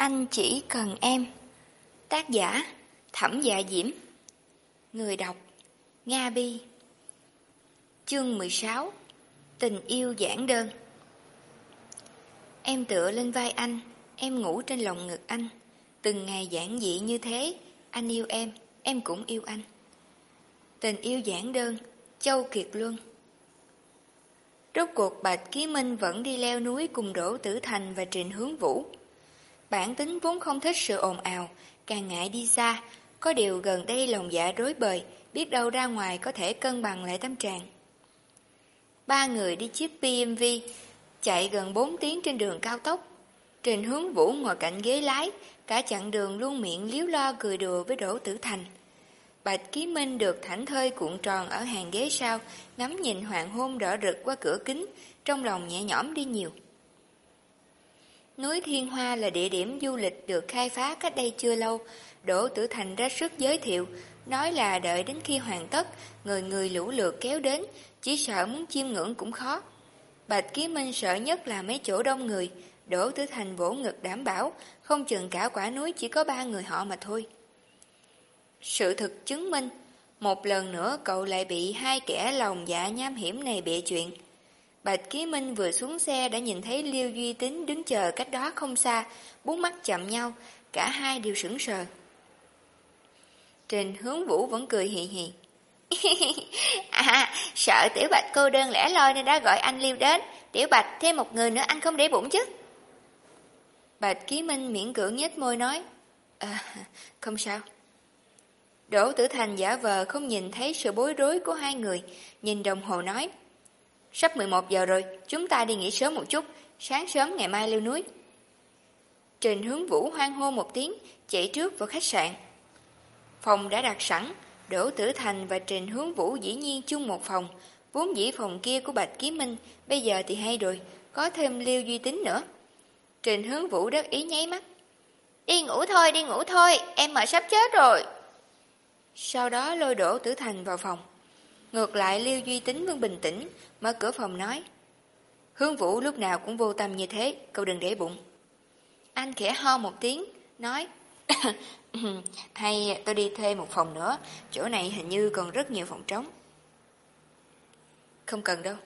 Anh chỉ cần em. Tác giả Thẩm Dạ Diễm. Người đọc Nga Bi. Chương 16 Tình yêu giản đơn. Em tựa lên vai anh Em ngủ trên lòng ngực anh. Từng ngày giản dị như thế Anh yêu em, em cũng yêu anh. Tình yêu giản đơn Châu Kiệt Luân. Rốt cuộc Bạch Ký Minh vẫn đi leo núi cùng Đỗ Tử Thành và trịnh Hướng Vũ. Bản tính vốn không thích sự ồn ào, càng ngại đi xa, có điều gần đây lòng dạ rối bời, biết đâu ra ngoài có thể cân bằng lại tâm trạng. Ba người đi chiếc BMW, chạy gần 4 tiếng trên đường cao tốc. Trình hướng vũ ngồi cạnh ghế lái, cả chặng đường luôn miệng liếu lo cười đùa với Đỗ Tử Thành. Bạch Ký Minh được thảnh thơi cuộn tròn ở hàng ghế sau, ngắm nhìn hoàng hôn đỏ rực qua cửa kính, trong lòng nhẹ nhõm đi nhiều. Núi Thiên Hoa là địa điểm du lịch được khai phá cách đây chưa lâu. Đỗ Tử Thành ra sức giới thiệu, nói là đợi đến khi hoàn tất, người người lũ lượt kéo đến, chỉ sợ muốn chiêm ngưỡng cũng khó. Bạch Ký Minh sợ nhất là mấy chỗ đông người, Đỗ Tử Thành vỗ ngực đảm bảo, không chừng cả quả núi chỉ có ba người họ mà thôi. Sự thực chứng minh, một lần nữa cậu lại bị hai kẻ lòng dạ nham hiểm này bịa chuyện. Bạch Ký Minh vừa xuống xe đã nhìn thấy Liêu Duy tín đứng chờ cách đó không xa, bốn mắt chạm nhau, cả hai đều sững sờ. Trình hướng vũ vẫn cười hì hì. à, sợ Tiểu Bạch cô đơn lẻ loi nên đã gọi anh Liêu đến. Tiểu Bạch thêm một người nữa anh không để bụng chứ. Bạch Ký Minh miễn cưỡng nhếch môi nói. À, không sao. Đỗ Tử Thành giả vờ không nhìn thấy sự bối rối của hai người, nhìn đồng hồ nói. Sắp 11 giờ rồi, chúng ta đi nghỉ sớm một chút, sáng sớm ngày mai leo núi. Trình hướng vũ hoang hô một tiếng, chạy trước vào khách sạn. Phòng đã đặt sẵn, Đỗ Tử Thành và Trình hướng vũ dĩ nhiên chung một phòng, vốn dĩ phòng kia của Bạch Kiếm Minh, bây giờ thì hay rồi, có thêm Liêu Duy Tính nữa. Trình hướng vũ đắc ý nháy mắt. Đi ngủ thôi, đi ngủ thôi, em mà sắp chết rồi. Sau đó lôi Đỗ Tử Thành vào phòng. Ngược lại Liêu Duy Tính vẫn bình tĩnh, mở cửa phòng nói. Hướng Vũ lúc nào cũng vô tâm như thế, cậu đừng để bụng. Anh khẽ ho một tiếng, nói. Hay tôi đi thuê một phòng nữa, chỗ này hình như còn rất nhiều phòng trống. Không cần đâu.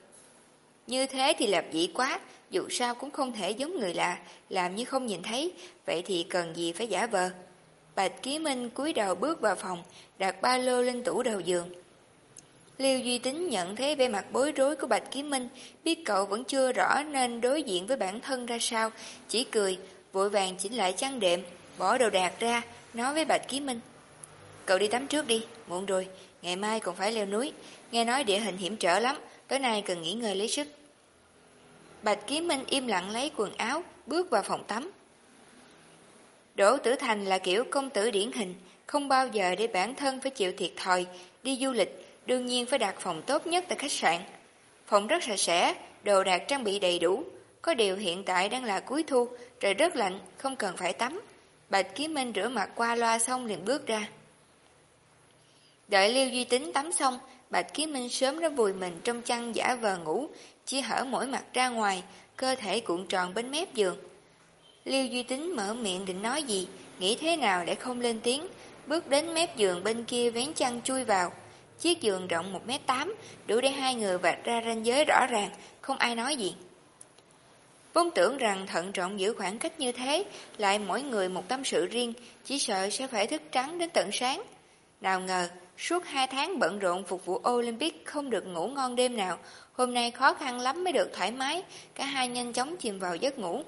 Như thế thì làm dị quá, dù sao cũng không thể giống người lạ, làm như không nhìn thấy, vậy thì cần gì phải giả vờ. Bạch Ký Minh cúi đầu bước vào phòng, đặt ba lô lên tủ đầu giường. Liêu Duy Tính nhận thấy vẻ mặt bối rối của Bạch Kiếm Minh, biết cậu vẫn chưa rõ nên đối diện với bản thân ra sao, chỉ cười, vội vàng chỉnh lại chăn đệm, bỏ đồ đạc ra, nói với Bạch Kiếm Minh. Cậu đi tắm trước đi, muộn rồi, ngày mai còn phải leo núi, nghe nói địa hình hiểm trở lắm, tối nay cần nghỉ ngơi lấy sức. Bạch Kiếm Minh im lặng lấy quần áo, bước vào phòng tắm. Đỗ Tử Thành là kiểu công tử điển hình, không bao giờ để bản thân phải chịu thiệt thòi, đi du lịch, đương nhiên phải đặt phòng tốt nhất tại khách sạn. Phòng rất sạch sẽ, đồ đạc trang bị đầy đủ. Có điều hiện tại đang là cuối thu, trời rất lạnh, không cần phải tắm. Bạch Kiếm Minh rửa mặt qua loa xong liền bước ra. Đợi Liêu Duy Tính tắm xong, Bạch Kiếm Minh sớm đã vùi mình trong chăn giả vờ ngủ, chỉ hở mỗi mặt ra ngoài, cơ thể cuộn tròn bên mép giường. Liêu Duy Tính mở miệng định nói gì, nghĩ thế nào để không lên tiếng, bước đến mép giường bên kia vén chăn chui vào. Chiếc giường rộng 1m8, đủ để hai người vạch ra ranh giới rõ ràng, không ai nói gì. Vốn tưởng rằng thận trọng giữ khoảng cách như thế, lại mỗi người một tâm sự riêng, chỉ sợ sẽ phải thức trắng đến tận sáng. Nào ngờ, suốt hai tháng bận rộn phục vụ Olympic không được ngủ ngon đêm nào, hôm nay khó khăn lắm mới được thoải mái, cả hai nhanh chóng chìm vào giấc ngủ.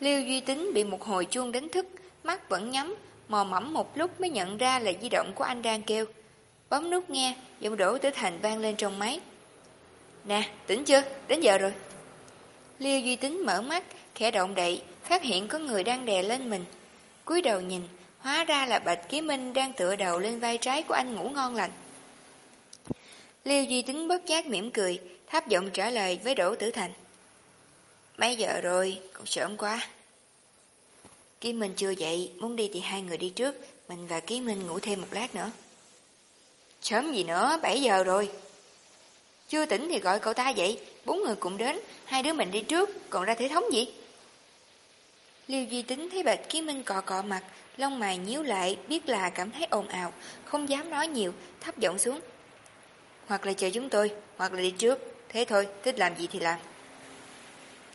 Liêu Duy Tính bị một hồi chuông đánh thức, mắt vẫn nhắm, mò mẫm một lúc mới nhận ra là di động của anh đang kêu. Bấm nút nghe, giọng đổ tử thành vang lên trong máy. Nè, tỉnh chưa? Đến giờ rồi. Liêu Duy Tính mở mắt, khẽ động đậy, phát hiện có người đang đè lên mình. cúi đầu nhìn, hóa ra là Bạch Ký Minh đang tựa đầu lên vai trái của anh ngủ ngon lành. Liêu Duy Tính bất giác mỉm cười, tháp giọng trả lời với Đỗ Tử Thành. Mấy giờ rồi, còn sớm quá. Ký Minh chưa dậy, muốn đi thì hai người đi trước, mình và Ký Minh ngủ thêm một lát nữa. Sớm gì nữa, 7 giờ rồi. Chưa tỉnh thì gọi cậu ta dậy, bốn người cũng đến, hai đứa mình đi trước, còn ra thể thống gì? Liêu Duy Tính thấy Bạch Ký Minh cọ cọ mặt, lông mày nhíu lại, biết là cảm thấy ồn ào, không dám nói nhiều, thấp giọng xuống. Hoặc là chờ chúng tôi, hoặc là đi trước, thế thôi, thích làm gì thì làm.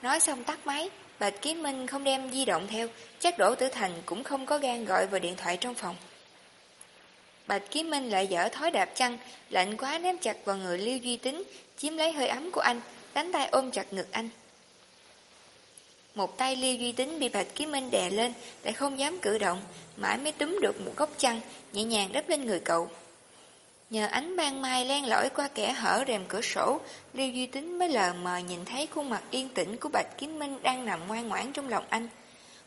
Nói xong tắt máy, Bạch Ký Minh không đem di động theo, chắc Đỗ Tử Thành cũng không có gan gọi vào điện thoại trong phòng. Bạch kiếm Minh lại dở thói đạp chăn, lạnh quá ném chặt vào người Liêu Duy Tính, chiếm lấy hơi ấm của anh, đánh tay ôm chặt ngực anh. Một tay Liêu Duy Tính bị Bạch kiếm Minh đè lên, lại không dám cử động, mãi mới túm được một góc chăn, nhẹ nhàng đắp lên người cậu. Nhờ ánh ban mai len lỏi qua kẻ hở rèm cửa sổ, Liêu Duy Tính mới lờ mờ nhìn thấy khuôn mặt yên tĩnh của Bạch Kiếm Minh đang nằm ngoan ngoãn trong lòng anh.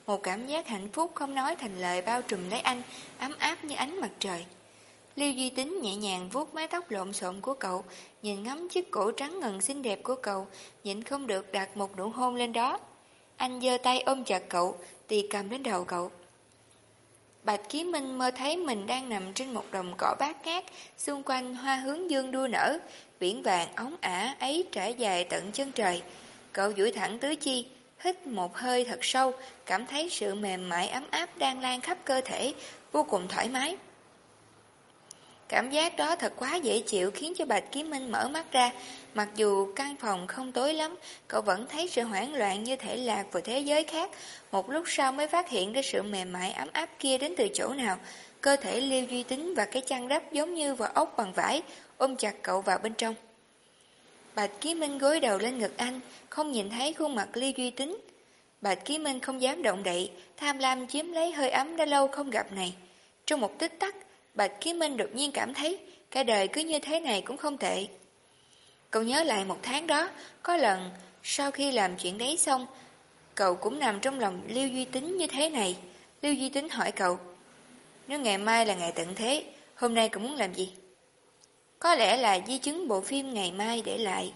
Một cảm giác hạnh phúc không nói thành lời bao trùm lấy anh, ấm áp như ánh mặt trời. Lưu Duy Tính nhẹ nhàng vuốt mái tóc lộn xộn của cậu, nhìn ngắm chiếc cổ trắng ngần xinh đẹp của cậu, nhịn không được đặt một nụ hôn lên đó. Anh giơ tay ôm chặt cậu, tì cầm đến đầu cậu. Bạch Ký Minh mơ thấy mình đang nằm trên một đồng cỏ bát ngát, xung quanh hoa hướng dương đua nở, biển vàng ống ả ấy trải dài tận chân trời. Cậu duỗi thẳng tứ chi, hít một hơi thật sâu, cảm thấy sự mềm mại ấm áp đang lan khắp cơ thể, vô cùng thoải mái. Cảm giác đó thật quá dễ chịu khiến cho Bạch Kiếm Minh mở mắt ra. Mặc dù căn phòng không tối lắm, cậu vẫn thấy sự hoảng loạn như thể lạc vào thế giới khác. Một lúc sau mới phát hiện ra sự mềm mại ấm áp kia đến từ chỗ nào. Cơ thể Liêu Duy Tính và cái chăn đắp giống như vào ốc bằng vải, ôm chặt cậu vào bên trong. Bạch ký Minh gối đầu lên ngực anh, không nhìn thấy khuôn mặt Liêu Duy Tính. Bạch ký Minh không dám động đậy, tham lam chiếm lấy hơi ấm đã lâu không gặp này. Trong một tích tắc, Bạch Kiếm Minh đột nhiên cảm thấy cả đời cứ như thế này cũng không tệ. Cậu nhớ lại một tháng đó, có lần sau khi làm chuyện đấy xong, cậu cũng nằm trong lòng Lưu Duy Tính như thế này. Lưu Duy Tính hỏi cậu, nếu ngày mai là ngày tận thế, hôm nay cậu muốn làm gì? Có lẽ là di chứng bộ phim ngày mai để lại.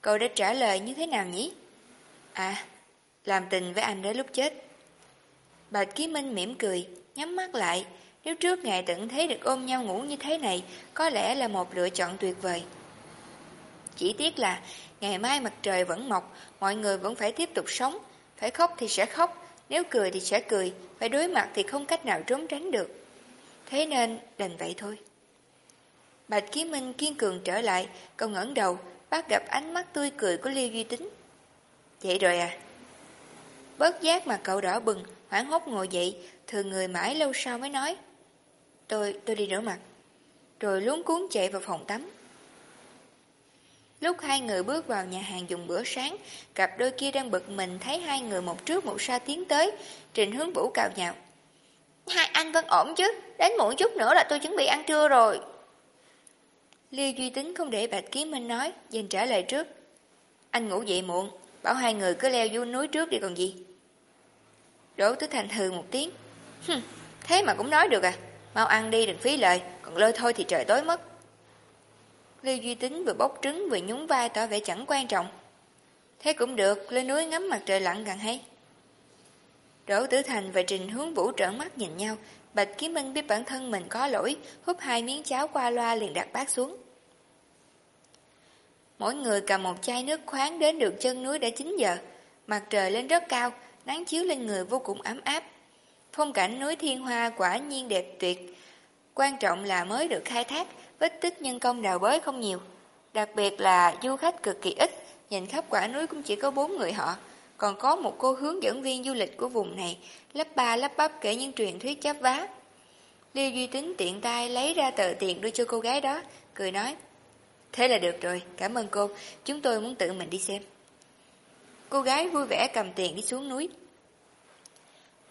Cậu đã trả lời như thế nào nhỉ? À, làm tình với anh đến lúc chết. Bạch Ký Minh mỉm cười, nhắm mắt lại, nếu trước ngày tận thế được ôm nhau ngủ như thế này, có lẽ là một lựa chọn tuyệt vời. Chỉ tiếc là ngày mai mặt trời vẫn mọc, mọi người vẫn phải tiếp tục sống. Phải khóc thì sẽ khóc, nếu cười thì sẽ cười, phải đối mặt thì không cách nào trốn tránh được. Thế nên đành vậy thôi. Bạch Ký Minh kiên cường trở lại, cậu ngẩng đầu, bắt gặp ánh mắt tươi cười của Liêu Duy Tính. Vậy rồi à? Bớt giác mà cậu đỏ bừng, hoảng hốt ngồi dậy, thường người mãi lâu sau mới nói. Tôi, tôi đi rửa mặt. Rồi luống cuốn chạy vào phòng tắm. Lúc hai người bước vào nhà hàng dùng bữa sáng, cặp đôi kia đang bực mình thấy hai người một trước một sau tiến tới, Trình hướng vũ cào nhạo. Hai anh vẫn ổn chứ, đến muộn chút nữa là tôi chuẩn bị ăn trưa rồi. Liêu Duy Tính không để Bạch Kiếm Minh nói, dành trả lời trước. Anh ngủ dậy muộn, bảo hai người cứ leo vô núi trước đi còn gì. Đỗ Tứ Thành hừ một tiếng. Hừm, thế mà cũng nói được à? Mau ăn đi đừng phí lời, còn lơ thôi thì trời tối mất. Lưu Duy Tính vừa bốc trứng vừa nhún vai tỏ vẻ chẳng quan trọng. Thế cũng được, lên núi ngắm mặt trời lặn càng hay. Đỗ Tử Thành và Trình Hướng Vũ trợn mắt nhìn nhau, Bạch Kiếm Minh biết bản thân mình có lỗi, hút hai miếng cháo qua loa liền đặt bát xuống. Mỗi người cầm một chai nước khoáng đến được chân núi đã 9 giờ. Mặt trời lên rất cao, nắng chiếu lên người vô cùng ấm áp. Phong cảnh núi Thiên Hoa quả nhiên đẹp tuyệt. Quan trọng là mới được khai thác, vết tích nhân công đào bới không nhiều. Đặc biệt là du khách cực kỳ ít, nhìn khắp quả núi cũng chỉ có bốn người họ. Còn có một cô hướng dẫn viên du lịch của vùng này, lắp ba lắp bắp kể những truyền thuyết chắp vá. Liêu Duy Tính tiện tay lấy ra tờ tiền đưa cho cô gái đó, cười nói. Thế là được rồi, cảm ơn cô, chúng tôi muốn tự mình đi xem. Cô gái vui vẻ cầm tiền đi xuống núi.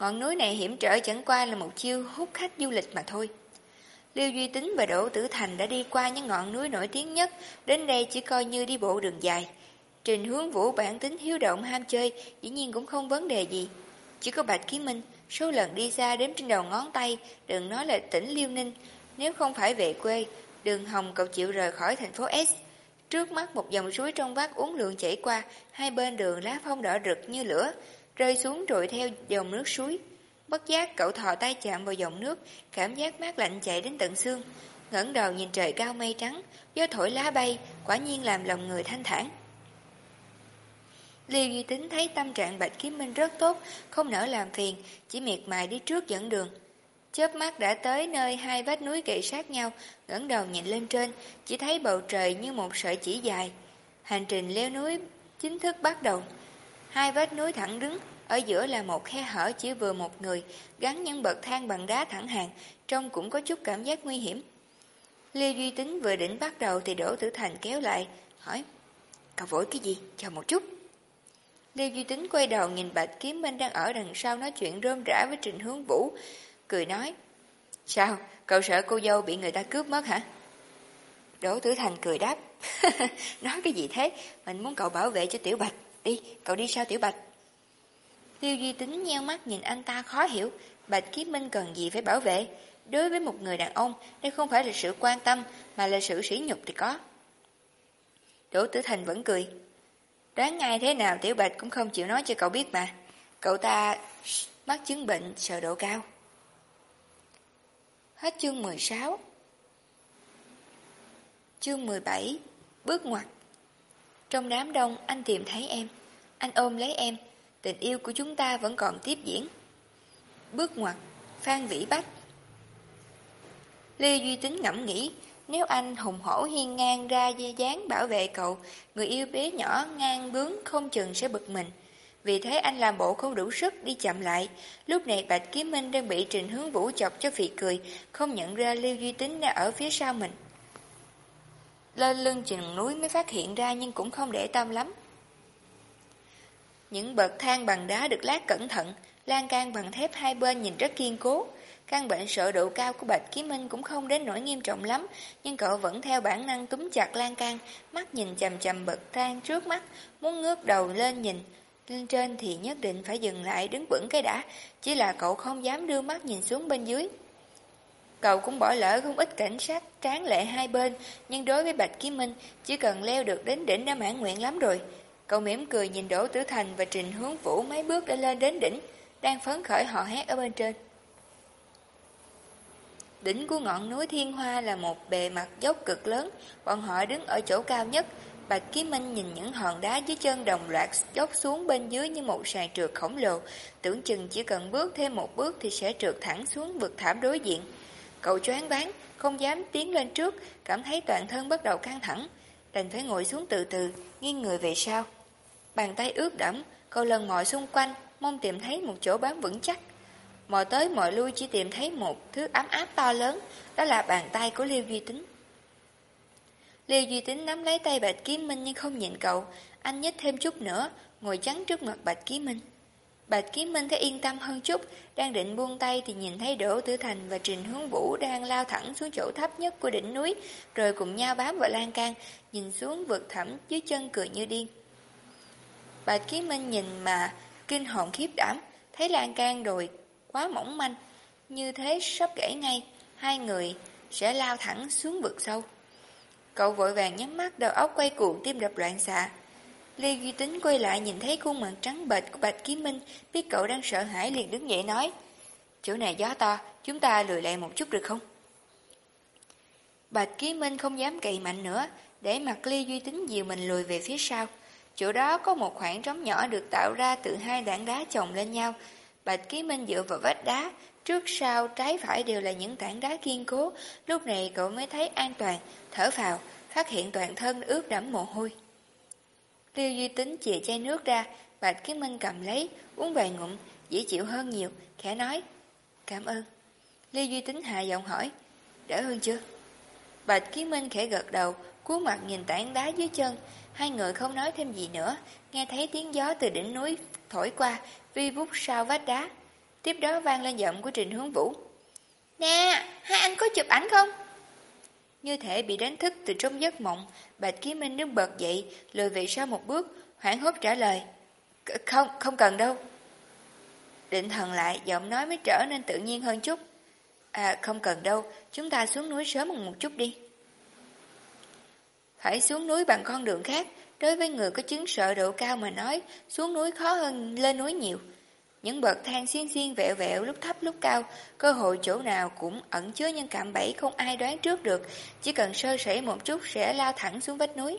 Ngọn núi này hiểm trở chẳng qua là một chiêu hút khách du lịch mà thôi. Lưu Duy Tính và Đỗ Tử Thành đã đi qua những ngọn núi nổi tiếng nhất, đến đây chỉ coi như đi bộ đường dài. Trình hướng vũ bản tính hiếu động ham chơi, dĩ nhiên cũng không vấn đề gì. Chỉ có Bạch Ký Minh, số lần đi xa đếm trên đầu ngón tay, đừng nói là tỉnh Liêu Ninh. Nếu không phải về quê, đường hồng cậu chịu rời khỏi thành phố S. Trước mắt một dòng suối trong vắt uống lượng chảy qua, hai bên đường lá phong đỏ rực như lửa, rơi xuống rồi theo dòng nước suối. Bất giác cậu thò tay chạm vào dòng nước, cảm giác mát lạnh chạy đến tận xương. ngẩng đầu nhìn trời cao mây trắng, gió thổi lá bay, quả nhiên làm lòng người thanh thản. Liêu Duy Tính thấy tâm trạng Bạch Kiếm Minh rất tốt, không nỡ làm phiền, chỉ miệt mài đi trước dẫn đường. Chớp mắt đã tới nơi hai vách núi kỵ sát nhau, ngẩng đầu nhìn lên trên, chỉ thấy bầu trời như một sợi chỉ dài. Hành trình leo núi chính thức bắt đầu. Hai vách núi thẳng đứng, ở giữa là một khe hở chỉ vừa một người, gắn những bậc thang bằng đá thẳng hàng, trông cũng có chút cảm giác nguy hiểm. Lê Duy Tính vừa định bắt đầu thì Đỗ Tử Thành kéo lại, hỏi, cậu vội cái gì, chờ một chút. Lê Duy Tính quay đầu nhìn Bạch Kiếm Minh đang ở đằng sau nói chuyện rôm rã với Trình Hướng Vũ, cười nói, sao, cậu sợ cô dâu bị người ta cướp mất hả? Đỗ Tử Thành cười đáp, nói cái gì thế, mình muốn cậu bảo vệ cho Tiểu Bạch, đi, cậu đi sao Tiểu Bạch? Tiêu Duy Tính nheo mắt nhìn anh ta khó hiểu, Bạch Kiếm Minh cần gì phải bảo vệ, Đối với một người đàn ông, đây không phải là sự quan tâm, mà là sự sỉ nhục thì có. Đỗ Tử Thành vẫn cười. Đoán ngay thế nào Tiểu Bạch cũng không chịu nói cho cậu biết mà. Cậu ta mắc chứng bệnh sợ độ cao. Hết chương 16 Chương 17 Bước ngoặt Trong đám đông anh tìm thấy em Anh ôm lấy em Tình yêu của chúng ta vẫn còn tiếp diễn Bước ngoặt Phan Vĩ Bách Lê Duy Tính ngẫm nghĩ, nếu anh hùng hổ hiên ngang ra dáng bảo vệ cậu, người yêu bé nhỏ ngang bướng không chừng sẽ bực mình. Vì thế anh làm bộ không đủ sức đi chậm lại. Lúc này Bạch Kiếm Minh đang bị Trình Hướng Vũ chọc cho phì cười, không nhận ra Lưu Duy Tính đang ở phía sau mình. Lên lưng chừng núi mới phát hiện ra nhưng cũng không để tâm lắm. Những bậc thang bằng đá được lát cẩn thận, lan can bằng thép hai bên nhìn rất kiên cố. Căn bệnh sợ độ cao của Bạch Ký Minh cũng không đến nỗi nghiêm trọng lắm, nhưng cậu vẫn theo bản năng túm chặt lan can, mắt nhìn chầm chầm bậc thang trước mắt, muốn ngước đầu lên nhìn. Lên trên thì nhất định phải dừng lại đứng vững cái đã, chỉ là cậu không dám đưa mắt nhìn xuống bên dưới. Cậu cũng bỏ lỡ không ít cảnh sát tráng lệ hai bên, nhưng đối với Bạch Ký Minh, chỉ cần leo được đến đỉnh đã mãn nguyện lắm rồi. Cậu mỉm cười nhìn Đỗ Tử Thành và Trình Hướng Vũ mấy bước đã lên đến đỉnh, đang phấn khởi họ hét ở bên trên. Đỉnh của ngọn núi Thiên Hoa là một bề mặt dốc cực lớn, bọn họ đứng ở chỗ cao nhất. Bạch kiếm Minh nhìn những hòn đá dưới chân đồng loạt dốc xuống bên dưới như một sàn trượt khổng lồ, tưởng chừng chỉ cần bước thêm một bước thì sẽ trượt thẳng xuống vực thảm đối diện. Cậu choáng váng, không dám tiến lên trước, cảm thấy toàn thân bắt đầu căng thẳng, đành phải ngồi xuống từ từ, nghiêng người về sau. Bàn tay ướt đẫm, cậu lần mọi xung quanh, mong tìm thấy một chỗ bám vững chắc. mọi tới mọi lui chỉ tìm thấy một thứ ấm áp to lớn, đó là bàn tay của Liêu Duy Tính. Liêu Duy Tính nắm lấy tay Bạch Kiếm Minh nhưng không nhìn cậu, anh nhích thêm chút nữa, ngồi chắn trước mặt Bạch Kiếm Minh. Bạch Kiếm Minh thấy yên tâm hơn chút, đang định buông tay thì nhìn thấy Đỗ Tử Thành và Trình Hướng Vũ đang lao thẳng xuống chỗ thấp nhất của đỉnh núi, rồi cùng nhau bám vào lan can, nhìn xuống vực thẳm dưới chân cười như điên. Bạch Kiếm Minh nhìn mà kinh hồn khiếp đảm, thấy lan can rồi quá mỏng manh, như thế sắp gãy ngay, hai người sẽ lao thẳng xuống vực sâu. Cậu vội vàng nhắm mắt đầu óc quay cuồng tim đập loạn xạ. Lê Duy Tính quay lại nhìn thấy khuôn mặt trắng bệch của Bạch Ký Minh, biết cậu đang sợ hãi liền đứng dậy nói, chỗ này gió to, chúng ta lùi lại một chút được không? Bạch Ký Minh không dám cậy mạnh nữa, để mặt Lê Duy Tính dìu mình lùi về phía sau. Chỗ đó có một khoảng trống nhỏ được tạo ra từ hai tảng đá chồng lên nhau, Bạch Ký Minh dựa vào vách đá, trước sau trái phải đều là những tảng đá kiên cố, lúc này cậu mới thấy an toàn, thở vào, phát hiện toàn thân ướt đẫm mồ hôi. Liêu Duy Tính chìa chai nước ra, Bạch Ký Minh cầm lấy, uống vài ngụm, dễ chịu hơn nhiều, khẽ nói, cảm ơn. Liêu Duy Tính hạ giọng hỏi, đỡ hơn chưa? Bạch Ký Minh khẽ gật đầu, cú mặt nhìn tảng đá dưới chân, hai người không nói thêm gì nữa, nghe thấy tiếng gió từ đỉnh núi thổi qua, vi vút sau vách đá. Tiếp đó vang lên giọng của Trình Hướng Vũ. Nè, hai anh có chụp ảnh không? Như thể bị đánh thức từ trong giấc mộng, Bạch Ký Minh đứng bật dậy, lùi về sau một bước, hoảng hốt trả lời. Không, không cần đâu. Định thần lại, giọng nói mới trở nên tự nhiên hơn chút. À, không cần đâu, chúng ta xuống núi sớm một chút đi. Phải xuống núi bằng con đường khác, Đối với người có chứng sợ độ cao mà nói, xuống núi khó hơn lên núi nhiều. Những bậc thang xiên xiên vẹo vẹo lúc thấp lúc cao, cơ hội chỗ nào cũng ẩn chứa những cạm bẫy không ai đoán trước được, chỉ cần sơ sẩy một chút sẽ lao thẳng xuống vách núi.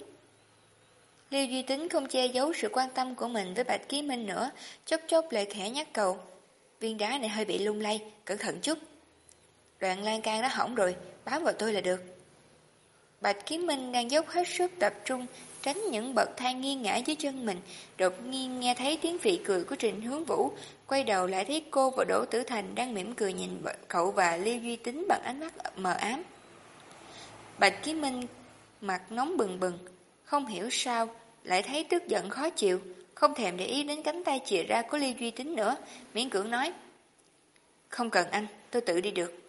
Liêu Duy Tính không che giấu sự quan tâm của mình với Bạch Ký Minh nữa, chốc chốc lại khẽ nhắc cầu. Viên đá này hơi bị lung lay, cẩn thận chút. Đoạn lan can đã hỏng rồi, bám vào tôi là được. Bạch kiếm Minh đang dốc hết sức tập trung, tránh những bậc thang nghiêng ngã dưới chân mình, đột nhiên nghe thấy tiếng vị cười của Trình Hướng Vũ, quay đầu lại thấy cô và Đỗ Tử Thành đang mỉm cười nhìn cậu và Lê Duy Tính bằng ánh mắt mờ ám. Bạch kiếm Minh mặt nóng bừng bừng, không hiểu sao, lại thấy tức giận khó chịu, không thèm để ý đến cánh tay chìa ra của Lê Duy Tính nữa, miễn cưỡng nói. Không cần anh, tôi tự đi được.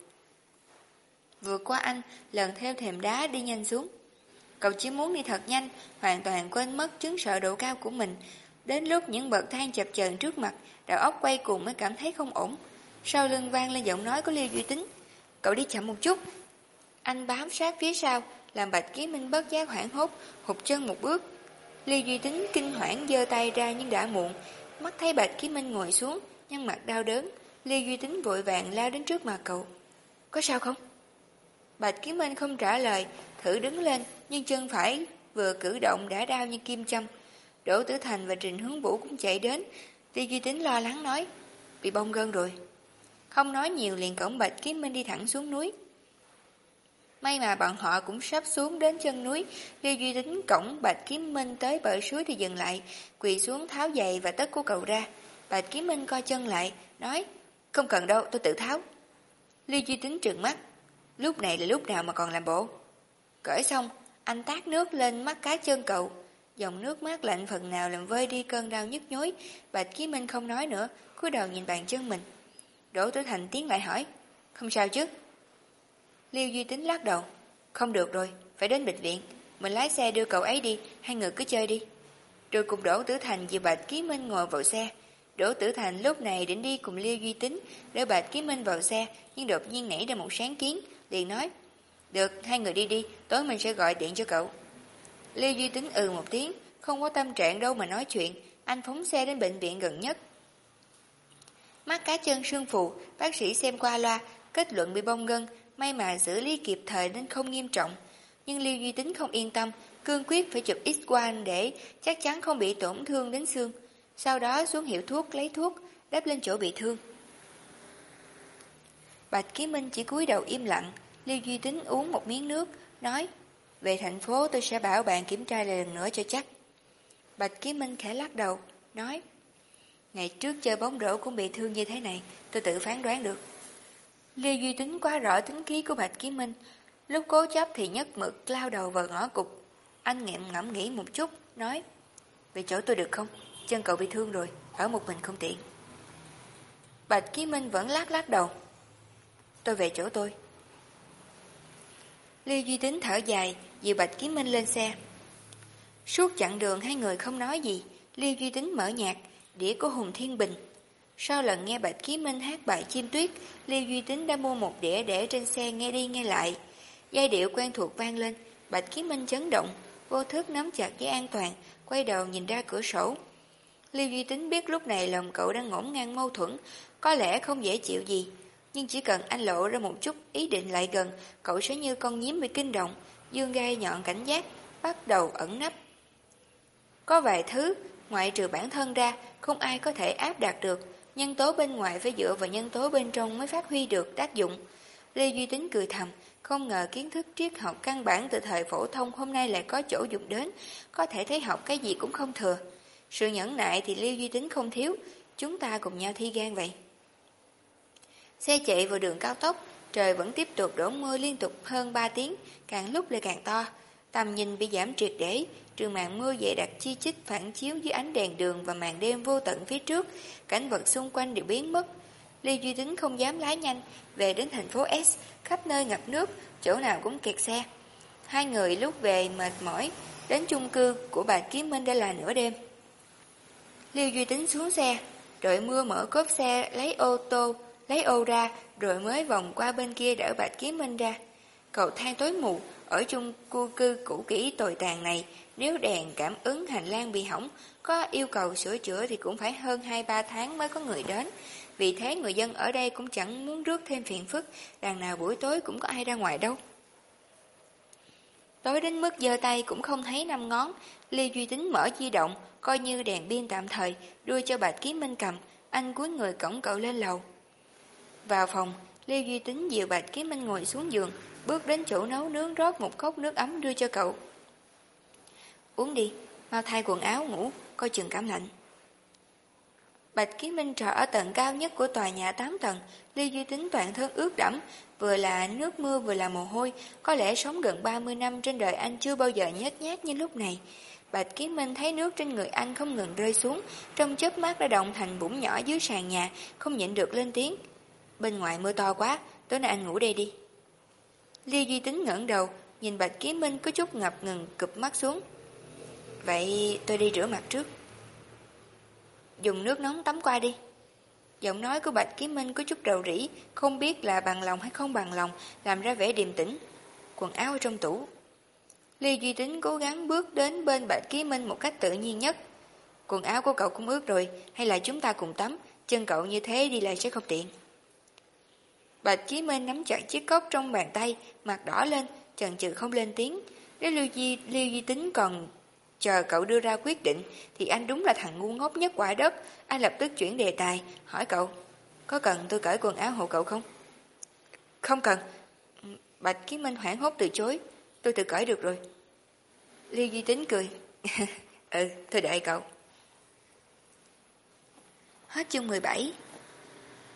Vừa qua anh, lần theo thềm đá đi nhanh xuống. Cậu chỉ muốn đi thật nhanh, hoàn toàn quên mất chứng sợ độ cao của mình. Đến lúc những bậc thang chập chờn trước mặt, đầu óc quay cuồng mới cảm thấy không ổn. Sau lưng vang lên giọng nói của Liêu Duy Tính. Cậu đi chậm một chút. Anh bám sát phía sau, làm Bạch Ký Minh bớt giác hoảng hốt, hụt chân một bước. Liêu Duy Tính kinh hoảng giơ tay ra nhưng đã muộn, mắt thấy Bạch Ký Minh ngồi xuống, nhăn mặt đau đớn. Liêu Duy Tính vội vàng lao đến trước mặt cậu. Có sao không? Bạch kiếm Minh không trả lời, thử đứng lên, nhưng chân phải vừa cử động đã đau như kim châm. Đỗ Tử Thành và Trình Hướng Vũ cũng chạy đến, Ti Duy Tính lo lắng nói, bị bong gân rồi. Không nói nhiều liền cổng Bạch kiếm Minh đi thẳng xuống núi. May mà bọn họ cũng sắp xuống đến chân núi, Liêu Duy Tính cổng Bạch Kiếm Minh tới bờ suối thì dừng lại, quỳ xuống tháo giày và tất của cậu ra. Bạch Kiếm Minh coi chân lại, nói, không cần đâu, tôi tự tháo. Liêu Duy Tính trừng mắt, lúc này là lúc nào mà còn làm bộ. Cởi xong, anh tát nước lên mắt cá chân cậu, dòng nước mát lạnh phần nào làm vơi đi cơn đau nhức nhối, Bạch Ký Minh không nói nữa, cúi đầu nhìn bàn chân mình. Đỗ Tử Thành tiến lại hỏi, không sao chứ? Liêu Duy Tính lắc đầu. Không được rồi, phải đến bệnh viện. Mình lái xe đưa cậu ấy đi, hai người cứ chơi đi. Rồi cùng Đỗ Tử Thành và Bạch Ký Minh ngồi vào xe. Đỗ Tử Thành lúc này định đi cùng Liêu Duy Tính, đỡ Bạch Ký Minh vào xe, nhưng đột nhiên nảy ra một sáng kiến, liền nói. Được, hai người đi đi, tối mình sẽ gọi điện cho cậu. Lê Duy Tính ừ một tiếng, không có tâm trạng đâu mà nói chuyện, anh phóng xe đến bệnh viện gần nhất. Mắt cá chân sương phù, bác sĩ xem qua loa, kết luận bị bong gân, may mà xử lý kịp thời nên không nghiêm trọng. Nhưng Liêu Duy Tính không yên tâm, cương quyết phải chụp x-quang để chắc chắn không bị tổn thương đến xương. Sau đó xuống hiệu thuốc lấy thuốc, đắp lên chỗ bị thương. Bạch Ký Minh chỉ cúi đầu im lặng, Liêu Duy Tính uống một miếng nước, nói Về thành phố tôi sẽ bảo bạn kiểm tra lại lần nữa cho chắc. Bạch Ký Minh khẽ lắc đầu, nói Ngày trước chơi bóng rổ cũng bị thương như thế này, tôi tự phán đoán được. Liêu Duy Tính quá rõ tính khí của Bạch Ký Minh, lúc cố chấp thì nhất mực lao đầu vào ngõ cục. Anh nghẹn ngẫm nghĩ một chút, nói, về chỗ tôi được không? Chân cậu bị thương rồi, ở một mình không tiện. Bạch Ký Minh vẫn lắc lắc đầu. Tôi về chỗ tôi. lưu Duy Tính thở dài, dìu Bạch kiếm Minh lên xe. Suốt chặng đường hai người không nói gì, lưu Duy Tính mở nhạc, đĩa của Hùng Thiên Bình. Sau lần nghe Bạch kiếm Minh hát bài chim tuyết, lưu Duy Tính đã mua một đĩa để trên xe nghe đi nghe lại. Giai điệu quen thuộc vang lên, Bạch kiếm Minh chấn động, vô thức nắm chặt dây an toàn, quay đầu nhìn ra cửa sổ. lưu Duy Tính biết lúc này lòng cậu đang ngổn ngang mâu thuẫn, có lẽ không dễ chịu gì. Nhưng chỉ cần anh lộ ra một chút ý định lại gần, cậu sẽ như con nhím bị kinh động, dương gai nhọn cảnh giác, bắt đầu ẩn nấp. Có vài thứ, ngoại trừ bản thân ra, không ai có thể áp đạt được, Nhân tố bên ngoài phải dựa vào nhân tố bên trong mới phát huy được tác dụng. Lê Duy Tính cười thầm, không ngờ kiến thức triết học căn bản từ thời phổ thông hôm nay lại có chỗ dùng đến, có thể thấy học cái gì cũng không thừa. Sự nhẫn nại thì Lưu Duy Tính không thiếu, chúng ta cùng nhau thi gan vậy. Xe chạy vào đường cao tốc, trời vẫn tiếp tục đổ mưa liên tục hơn 3 tiếng, càng lúc lại càng to. Tầm nhìn bị giảm triệt để, trường màn mưa dày đặc chi chít phản chiếu dưới ánh đèn đường và màn đêm vô tận phía trước, cảnh vật xung quanh đều biến mất. Lê Duy Tính không dám lái nhanh, về đến thành phố S, khắp nơi ngập nước, chỗ nào cũng kẹt xe. Hai người lúc về mệt mỏi, đến chung cư của bà Kiếm Minh đã là nửa đêm. Liêu Duy Tính xuống xe, đội mưa mở cốp xe lấy ô tô, lấy ô ra, rồi mới vòng qua bên kia đỡ Bạch Kiếm Minh ra. Cầu thang tối mù, ở chung cư cư cũ kỹ tồi tàn này, nếu đèn cảm ứng hành lang bị hỏng, có yêu cầu sửa chữa thì cũng phải hơn 2-3 tháng mới có người đến. Vì thế người dân ở đây cũng chẳng muốn rước thêm phiền phức, đằng nào buổi tối cũng có ai ra ngoài đâu. tối đến mức giơ tay cũng không thấy năm ngón. Lê Duy Tính mở di động, coi như đèn pin tạm thời, đưa cho Bạch kiếm Minh cầm, anh cúi người cổng cậu lên lầu. Vào phòng, Liêu Duy Tính dìu Bạch Kiếm Minh ngồi xuống giường, bước đến chỗ nấu nướng rót một cốc nước ấm đưa cho cậu. Uống đi, mau thay quần áo ngủ, coi chừng cảm lạnh. Bạch kiến Minh trọ ở tầng cao nhất của tòa nhà 8 tầng, Ly Duy Tính toàn thân ướt đẫm, vừa là nước mưa vừa là mồ hôi, có lẽ sống gần 30 năm trên đời anh chưa bao giờ nhét nhát như lúc này. Bạch kiến Minh thấy nước trên người anh không ngừng rơi xuống, trong chớp mắt đã động thành bụng nhỏ dưới sàn nhà, không nhịn được lên tiếng. Bên ngoài mưa to quá, tối nay anh ngủ đây đi. Ly Duy Tính ngẩng đầu, nhìn Bạch Kiếm Minh có chút ngập ngừng cụp mắt xuống. Vậy tôi đi rửa mặt trước. Dùng nước nóng tắm qua đi. Giọng nói của Bạch Kiếm Minh có chút đầu rỉ, không biết là bằng lòng hay không bằng lòng, làm ra vẻ điềm tĩnh. Quần áo ở trong tủ. Ly Duy Tính cố gắng bước đến bên Bạch Kiếm Minh một cách tự nhiên nhất. Quần áo của cậu cũng ướt rồi, hay là chúng ta cùng tắm, chân cậu như thế đi lại sẽ không tiện. Bạch Chí Minh nắm chặt chiếc cốc trong bàn tay, mặt đỏ lên, chần chừ không lên tiếng. Nếu Lưu Di, Lưu Di Tính còn chờ cậu đưa ra quyết định, thì anh đúng là thằng ngu ngốc nhất quả đất. Anh lập tức chuyển đề tài, hỏi cậu, có cần tôi cởi quần áo hộ cậu không? Không cần. Bạch Chí Minh hoảng hốt từ chối, tôi tự cởi được rồi. Lưu Di Tính cười. ừ, tôi đợi cậu. Hết chương 17